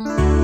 Música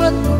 surat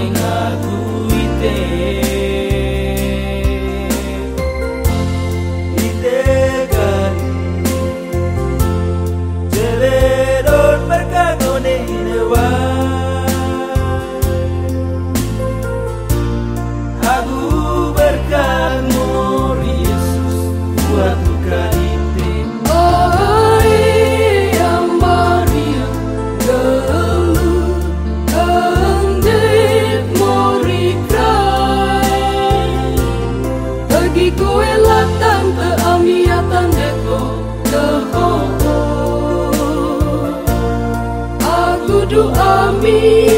Aku doa mi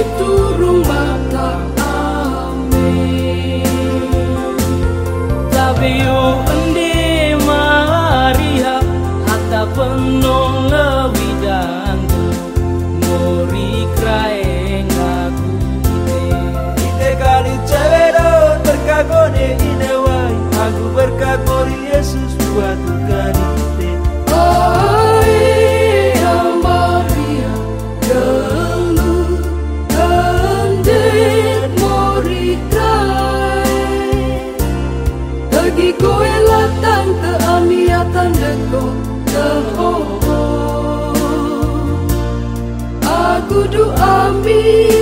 Aku doa mi